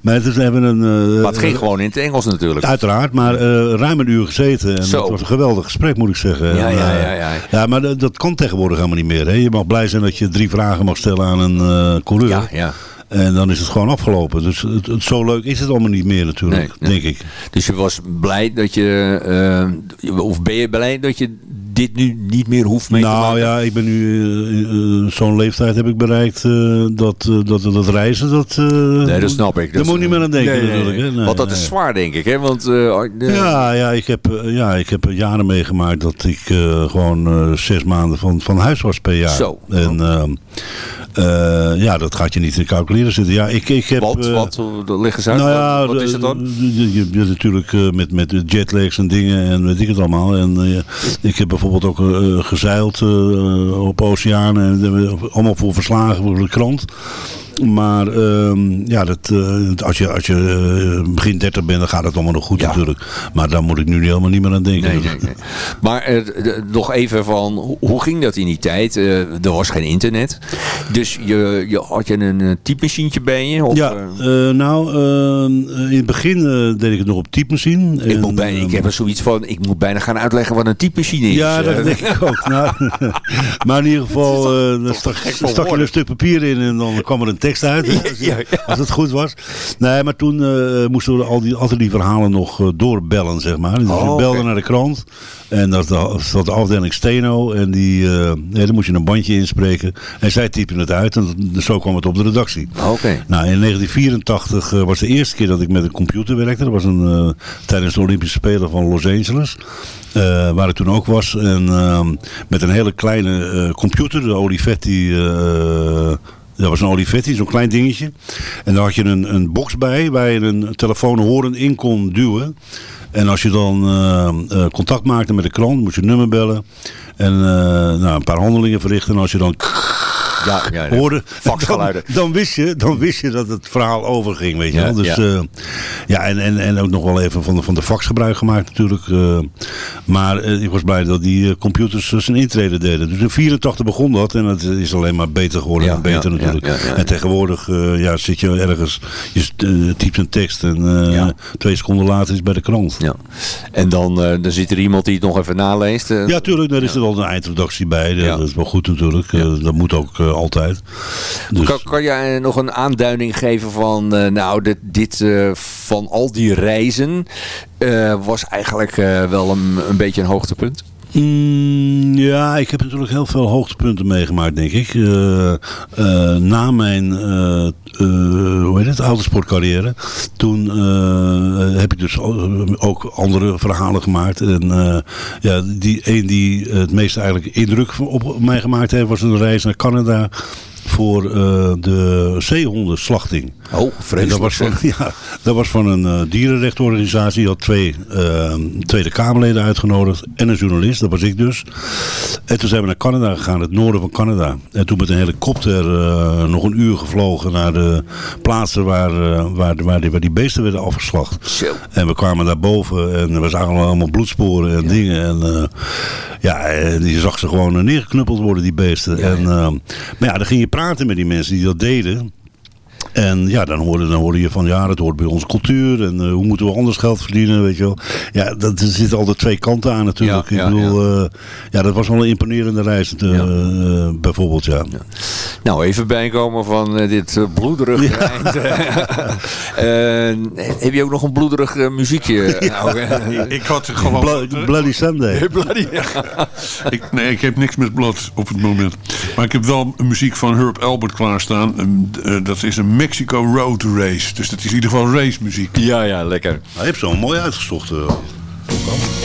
maar dus hebben een... Maar het ging gewoon in het Engels natuurlijk. Uiteraard, maar ruim een uur gezeten. En Zo. dat was een geweldig gesprek, moet ik zeggen. Ja, ja, ja, ja. ja, maar dat, dat kan tegenwoordig helemaal niet meer. Hè? Je mag blij zijn dat je drie vragen mag stellen aan een coureur. Ja, ja. En dan is het gewoon afgelopen. Dus het, het- zo leuk is het allemaal niet meer natuurlijk, Nee, nee. denk ik. Dus je was blij dat je, eh, of ben je blij dat je dit nu niet meer hoeft mee te Nou maken? ja, ik ben nu, eh, eh, zo'n leeftijd heb ik bereikt dat, dat, dat reizen, dat... Nee, dat snap ik. Daar moet je niet meer aan denken Nee, natuurlijk. Hè? Want dat is zwaar, denk ik. Hè? Want, de- Ja, ja, ik heb, ja, ik heb jaren meegemaakt dat ik gewoon zes maanden van, van huis was per jaar. Zo. En ehm, eh, ja, dat gaat je niet in calculeren zitten. Ja, ik, ik heb... Wat, eh, wat, leg eens uit. nou ja, wat, is het dan? Je, je, natuurlijk eh, met, met jetlags en dingen en weet ik het allemaal. En eh, ik heb bijvoorbeeld ook eh, gezeild eh, op oceanen. En, eh, allemaal voor verslagen voor de krant. Maar ehm, ja, dat, eh, als je, als je eh, begin 30 bent, dan gaat het allemaal nog goed natuurlijk. Maar daar moet ik nu helemaal niet meer aan denken. Nee, nee, nee. Maar eh, nog even van, hoe, ging dat in die tijd? Er was geen internet. Dus je, je, had je een uh, typemachientje bij je? Of, Ja, nou, eh, in het begin deed ik het nog op typemachine. ik, En, moet bijna, ik ehm, heb er zoiets van, ik moet bijna gaan uitleggen wat een typemachine is. Ja, dat denk ik ook. Nou, maar in ieder geval, dan stak, stak je een stuk papier in en dan kwam er een tekst uit. hè, als, het goed was. Nee, maar toen eh, moesten we al die, altijd die verhalen nog eh, doorbellen, zeg maar. Dus Oh, we belden oké. naar de krant. En dat zat de afdeling Steno. En die, nee, dan moest je een bandje inspreken. En zij typen het uit. En dat- zo kwam het op de redactie. Oké. Nou, in 1984 eh, was de eerste keer dat ik met een computer werkte. Dat was een, tijdens de Olympische Spelen van Los Angeles. waar ik toen ook was. En ehm, met een hele kleine computer, de Olivetti. Dat was een Olivetti, zo'n klein dingetje. En daar had je een, een box bij waar je een telefoon horen in kon duwen. En als je dan eh, eh, contact maakte met de krant, moest je nummer bellen. En eh, nou, een paar handelingen verrichten. En als je dan Ja, ja, ja. hoorde, Faxgeluiden. dan, dan, wist je, dan wist je dat het verhaal overging, weet je Ja, wel. Dus ja. ja, ja en, en, en ook nog wel even van de, van de fax gebruik gemaakt natuurlijk. maar ik was blij dat die computers zijn intrede deden. Dus in 84 begon dat en het is alleen maar beter geworden Ja, en beter natuurlijk. En tegenwoordig ja, ja, zit je ergens, je typt een tekst en twee seconden later is het bij de krant. Ja. En dan, eh, dan zit er iemand die het nog even naleest. eh. Ja, tuurlijk, daar is er al een eindredactie bij. Dat, Ja. dat is wel goed natuurlijk. Eh, dat moet ook altijd. Dus, Kan, kan jij nog een aanduiding geven van, nou, dit, dit van al die reizen was eigenlijk wel een, een beetje een hoogtepunt? Mm, ja, ik heb natuurlijk heel veel hoogtepunten meegemaakt, denk ik. Na mijn eh, eh, hoe heet het, autosportcarrière, toen eh, heb ik dus o- ook andere verhalen gemaakt. En eh, ja, die een die het meest eigenlijk indruk op mij gemaakt heeft, was een reis naar Canada voor eh, de zeehondenslachting. Oh, vreselijk. dat was van, ja, dat was van een eh, dierenrechtenorganisatie. Die had twee eh, Tweede Kamerleden uitgenodigd en een journalist. Dat was ik dus. En toen zijn we naar Canada gegaan, het noorden van Canada. En toen met een helikopter nog een uur gevlogen naar de plaatsen waar, waar, waar, die, waar die beesten werden afgeslacht. Zo. En we kwamen daar boven en er was allemaal, bloedsporen en dingen. En, Ja, je zag ze gewoon neergeknuppeld worden, die beesten. en, maar ja, dan ging je praten met die mensen die dat deden. En ja, dan hoorde, dan hoorde je van ja, dat hoort bij onze cultuur. En eh, hoe moeten we anders geld verdienen, weet je wel. Ja, dat, er zitten altijd twee kanten aan natuurlijk. Ja, ja, ik bedoel, ja. ja, dat was wel een imponerende reis eh, eh, bijvoorbeeld, ja. Nou, even bijkomen van eh, dit eh, bloederige eind. Eh, heb je ook nog een bloederig eh, muziekje? Nou, eh, Ik had gewoon... Blo- Bloody Sunday. Bloody, ik, nee, ik heb niks met blad op het moment. Maar ik heb wel muziek van Herb Albert klaarstaan. Eh, dat is een Mexico Road Race. Dus dat is in ieder geval race muziek. Ja, ja, lekker. Nou, je hebt zo mooi uitgezocht. eh.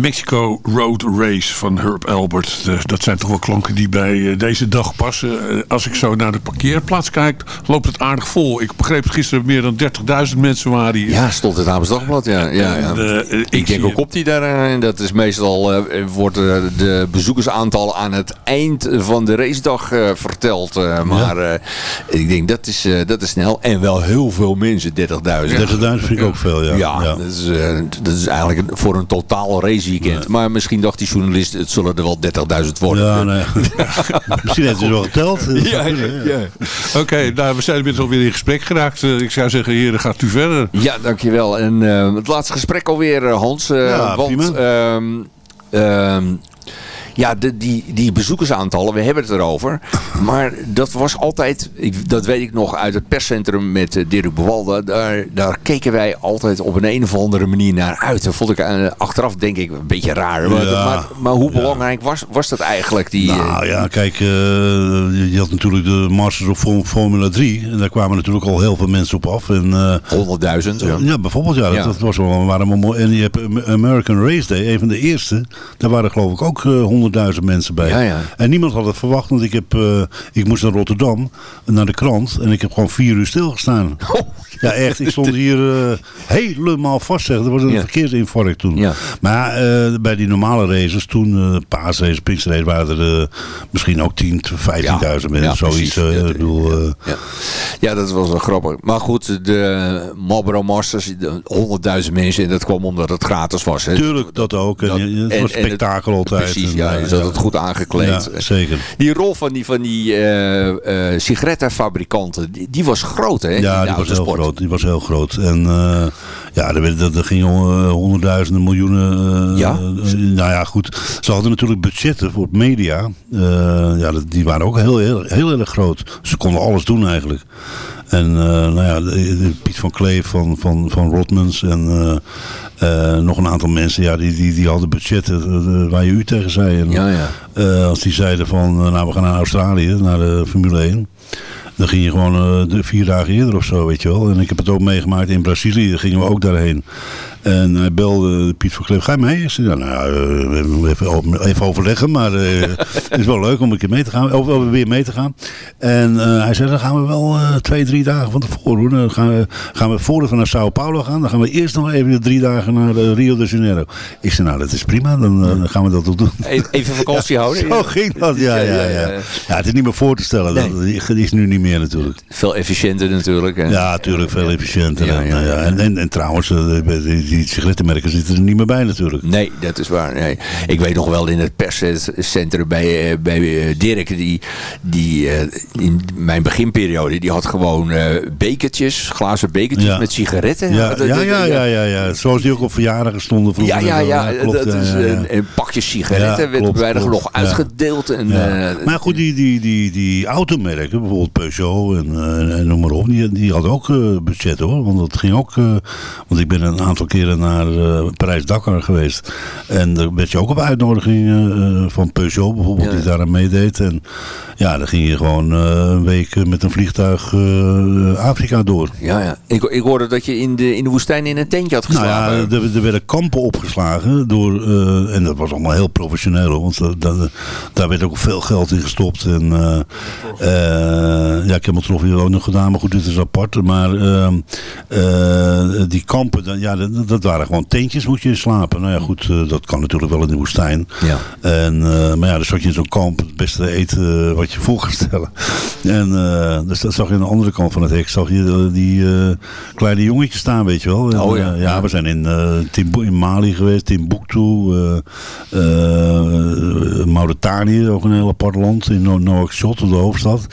Mexico Road Race van Herb Albert. De- dat zijn toch wel klanken die bij eh, deze dag passen. Eh, als ik zo naar de parkeerplaats kijk, loopt het aardig vol. Ik begreep gisteren meer dan 30.000 mensen waren hier. Ja, stond het Haams Dagblad, ja. ja, ja. En, eh, ik denk ook op die daar, en dat is meestal, wordt de bezoekersaantal aan het eind van de racedag eh, verteld. eh, maar eh, ik denk, dat is, eh, dat is snel. En wel heel veel mensen, 30.000. 30.000 vind ik ook veel, ja. Ja, Ja. Dat, is, dat is eigenlijk een- voor een raceweekend. Maar misschien dacht die journalist, het zullen er wel 30.000 worden. Ja, nee. Misschien heeft hij wel geteld. Ja, ja, ja. Oké, nou, we zijn inmiddels alweer in gesprek geraakt. Eh, ik zou zeggen, heren, gaat u verder. Ja, dankjewel. En eh, het laatste gesprek alweer, eh, Hans. Ja, want prima. ehm, ehm, ja, de, die, die bezoekersaantallen, we hebben het erover. Maar dat was altijd, ik, dat weet ik nog uit het perscentrum met eh, Dirk Bewalda. Daar, daar keken wij altijd op een, een of andere manier naar uit. Dat vond ik eh, achteraf denk ik een beetje raar. Maar, Ja. maar, maar hoe belangrijk was, was dat eigenlijk? Die, eh, Nou ja, kijk, je had natuurlijk de Masters of Form- Formula 3. En daar kwamen natuurlijk al heel veel mensen op af. En, 100.000. Ja. Ja, bijvoorbeeld. Ja, dat, was wel, waren mooi. En je hebt Am- American Race Day, een van de eerste. Daar waren geloof ik ook eh, 100.000 mensen bij. Ja, ja. En niemand had het verwacht, want ik, heb, eh, ik moest naar Rotterdam, naar de krant. En ik heb gewoon vier uur stilgestaan. Oh. Ja, echt. Ik stond hier eh, helemaal vast. Zeg. Er was een Ja. verkeersinfarct toen. Ja. Maar eh, bij die normale races, toen paasraces, Pinksterrace, waren er misschien ook 10.000, 15.000 mensen. ja, zoiets. Ja, ik bedoel, Ja. Ja, dat was wel grappig. Maar goed, de Marlboro Masters, de 100.000 mensen. En dat kwam omdat het gratis was. Hè. Tuurlijk, dat ook. En, Dat- het en- was en het- spektakel altijd. Precies, En, ja. zat het goed aangekleed. Ja, zeker. Die rol van die, van die eh, eh, sigarettenfabrikanten, die, die was groot, hè? Ja, die was heel groot. Die was heel groot. En eh, ja, er, werd- er, er gingen honderdduizenden, miljoenen. Ja? nou ja, goed. Ze hadden natuurlijk budgetten voor het media. Ja, die waren ook heel, heel, heel erg groot. Ze konden alles doen eigenlijk. En nou ja, Piet van Kleef van, van, van Rotmans en eh, nog een aantal mensen, ja, die, die, die hadden budgetten eh, waar je u tegen zei. En, Ja, ja. eh, als die zeiden van, nou we gaan naar Australië, naar de Formule 1. Dan ging je gewoon de vier dagen eerder of zo, weet je wel. En ik heb het ook meegemaakt in Brazilië, gingen we ook daarheen. En hij belde Piet van Kleef, ga je mee? Ik zei, nou, eh, even, even overleggen, maar eh, het is wel leuk om een keer mee te gaan, of, of weer mee te gaan. En eh, hij zei, dan gaan we wel twee, drie dagen van tevoren doen. Dan gaan we, gaan we we naar Sao Paulo gaan, dan gaan we eerst nog even drie dagen naar Rio de Janeiro. Ik zei, nou, dat is prima, dan, dan gaan we dat ook doen. E- Even vakantie houden. Zo ging dat, ja, ja, ja. Ja, het is niet meer voor te stellen. Dat dat is nu niet meer natuurlijk. Veel efficiënter natuurlijk. hè. Ja, natuurlijk veel efficiënter. En, nou. En, en, en trouwens, die, sigarettenmerken zitten er niet meer bij natuurlijk. Nee, dat is waar. Nee. Ik weet nog wel in het perscentrum bij, eh, bij eh, Dirk, die, die eh, in mijn beginperiode, die had gewoon bekertjes, glazen bekertjes Ja. met sigaretten. Ja, ja, ja, ja, ja, ja. Zoals die ook op verjaardagen stonden vroeger. Ja, ja, ja, klopt, dat is. Een, een pakje sigaretten werd weinig klopt. nog uitgedeeld. En, maar goed, die, die, die, die automerken, bijvoorbeeld Peugeot en, en noem maar op, die, die hadden ook budget hoor. Want dat ging ook, want ik ben een aantal keren naar eh Parijs-Dakar geweest. En daar werd je ook op uitnodiging eh, van Peugeot bijvoorbeeld, die daar aan meedeed. En ja, dan ging je gewoon eh, een week met een vliegtuig Afrika door. ja, ja. Ik, ik hoorde dat je in de, in de woestijn in een tentje had Nou geslapen. ja, er, er werden kampen opgeslagen door, en dat was allemaal heel professioneel, hoor, want dat- dat- daar werd ook veel geld in gestopt. En, ja, ik heb mijn trofee ook nog gedaan, maar goed, dit is apart. Maar ehm, eh, die kampen, dan, ja, dat, dat waren gewoon tentjes, moet je slapen. Nou ja, goed, eh, dat kan natuurlijk wel in de woestijn. Ja. En, eh, maar ja, dan zat je in zo'n kamp, het beste eten eh, wat je voor kan stellen. En dus dat zag je aan de andere kant van het hek, zag je die kleine jongetjes staan, weet je wel. Oh ja. ja, we zijn in, Timbu- in Mali geweest, Timbuktu, Mauritanië, ook een heel apart land, in No- Nouakchott, de hoofdstad.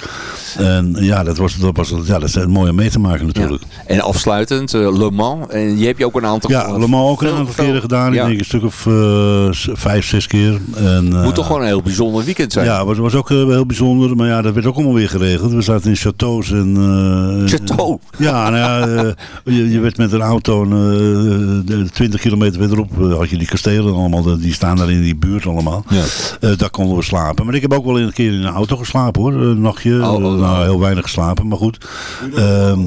En ja, dat, was, dat, was, ja, dat is mooi om mee te maken natuurlijk. En afsluitend, Le Mans. En je hebt je ook een aantal... Ja, Le Mans ook een aantal keren gedaan. Ja. Ik denk een stuk of eh, s- vijf, zes keer. En, eh, Moet toch gewoon een heel bijzonder weekend zijn. Ja, het was, was ook eh, heel bijzonder. Maar ja, dat werd ook allemaal weer geregeld. We zaten in chateaus. En, eh, Chateau? Ja, nou ja, eh, je, je werd met een auto en, eh, de 20 kilometer verderop eh, had je die kastelen allemaal. Die staan daar in die buurt allemaal. Ja. Eh, daar konden we slapen. Maar ik heb ook wel een keer in een auto geslapen hoor. Een nachtje. Oh, oh, Eh, oh. nou, heel weinig geslapen, maar goed. Ehm,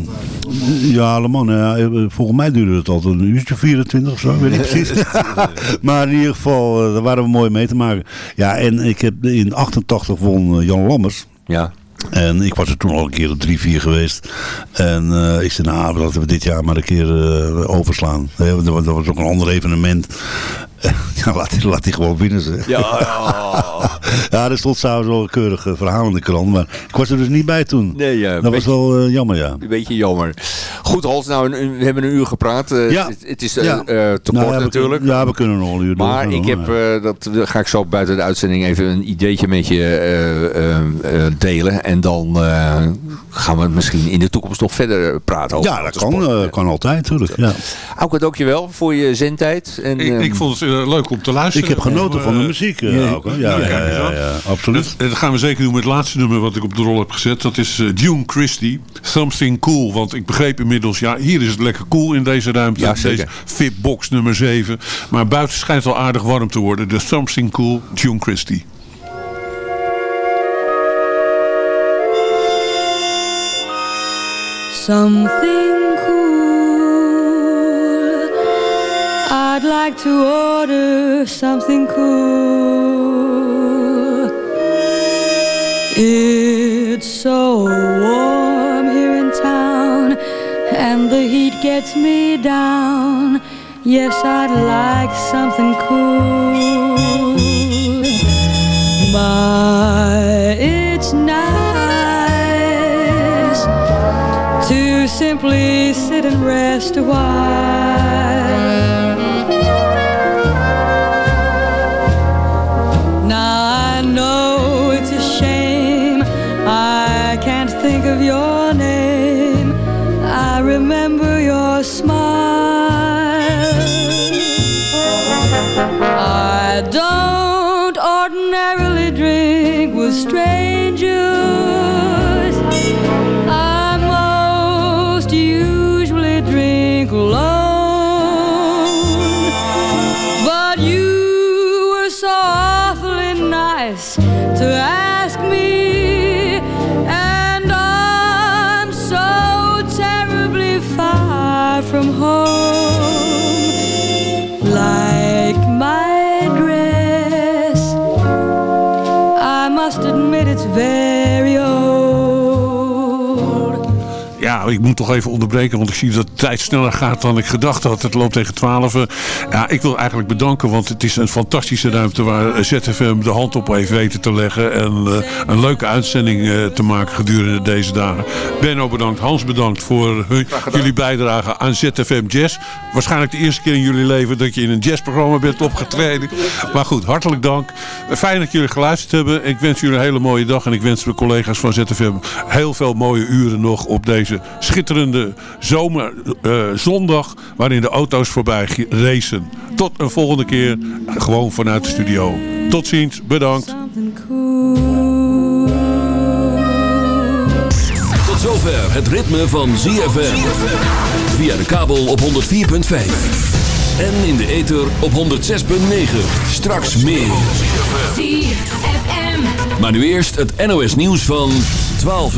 ja, allemaal. nou ja, eh, volgens mij duurde het altijd een uurtje 24 of zo. Weet ik precies. maar in ieder geval, eh, daar waren we mooi mee te maken. Ja, en ik heb in 88 won eh, Jan Lammers. Ja. En ik was er toen al een keer op drie, vier geweest. En eh, ik zei, nou, laten we dit jaar maar een keer overslaan. Dat was ook een ander evenement. ja, laat, hij- laat hij gewoon winnen, zeg. Ja, ja, er stond s'avonds wel een keurig eh, verhaal in de krant. Maar ik was er dus niet bij toen. Nee, ja, dat was beetje- wel eh, jammer, ja. Een beetje jammer. Goed, Hans, nou, we hebben een uur gepraat. Eh, Ja. Het, het is Ja. te Nou, kort ja, natuurlijk. ja, we kunnen nog een uur Maar ik hoor. heb, eh, dat dat ga ik zo buiten de uitzending even een ideetje met je eh, eh, eh, delen. En dan eh, gaan we misschien in de toekomst nog verder praten over Ja, dat kan, eh, kan altijd, natuurlijk. Ja. Auke, dankjewel voor je zendtijd. En, Ik, ehm, ik vond het leuk om te luisteren. Ik heb genoten Om, van de eh, muziek. eh, ja, ook, ja, ja, ja, absoluut. Dat gaan we zeker doen met het laatste nummer wat ik op de rol heb gezet. Dat is eh, Dune Christie, Something Cool. Want ik begreep inmiddels, ja, hier is het lekker cool in deze ruimte. Ja, deze zeker. Fitbox nummer 7. Maar buiten schijnt al aardig warm te worden. Dus Something Cool, Dune Christie. Something I'd like to order something cool. It's so warm here in town, and the heat gets me down. Yes, I'd like something cool. My, it's nice to simply sit and rest a while. Ja, ik moet toch even onderbreken, want ik zie dat de tijd sneller gaat dan ik gedacht had. Het loopt tegen 12. Ja, ik wil eigenlijk bedanken, want het is een fantastische ruimte waar ZFM de hand op heeft weten te leggen. En eh, een leuke uitzending eh, te maken gedurende deze dagen. Benno bedankt, Hans bedankt voor hun- jullie bijdrage aan ZFM Jazz. Waarschijnlijk de eerste keer in jullie leven dat je in een jazzprogramma bent opgetreden. Maar goed, hartelijk dank. Fijn dat jullie geluisterd hebben. Ik wens jullie een hele mooie dag en ik wens de collega's van ZFM heel veel mooie uren nog op deze schitterende zomerzondag waarin de auto's voorbij racen. Tot een volgende keer, gewoon vanuit de studio. Tot ziens, bedankt. Tot zover het ritme van ZFM. Via de kabel op 104.5. En in de ether op 106.9. Straks meer. Maar nu eerst het NOS nieuws van 12 uur.